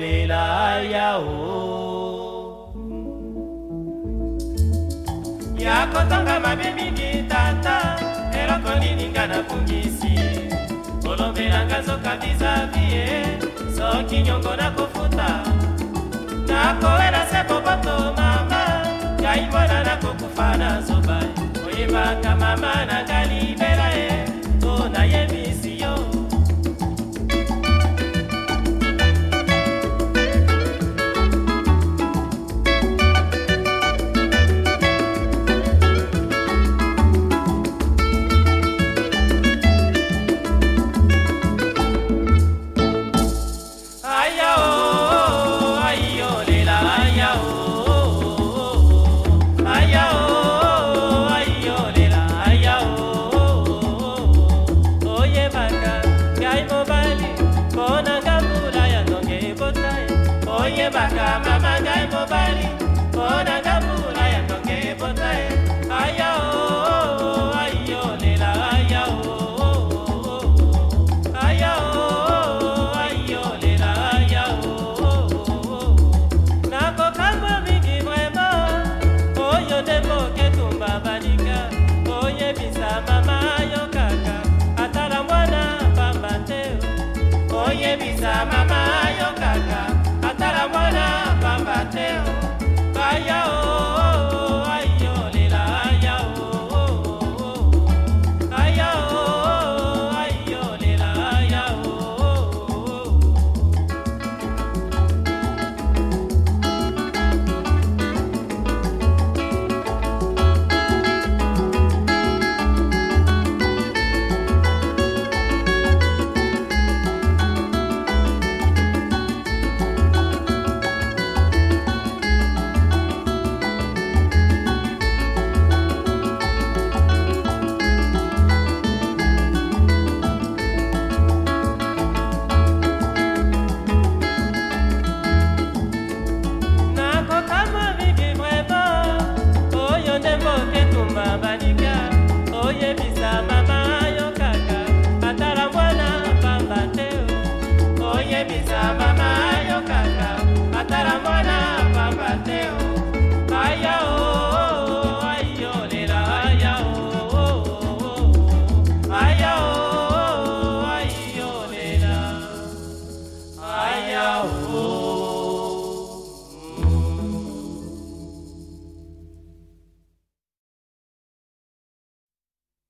kolela yao ya kotonga mabe mingi tata eloko nininga nabungisi kolobelanga nzoka vizavie soki nyongo nakofuta nakowela se boboto mama ngai mwana nakokufa na zoba oyebaka mama na ngai mpona ngambula ya ndonge ebotaya oyebaka mama ngai mobali oye bisa mama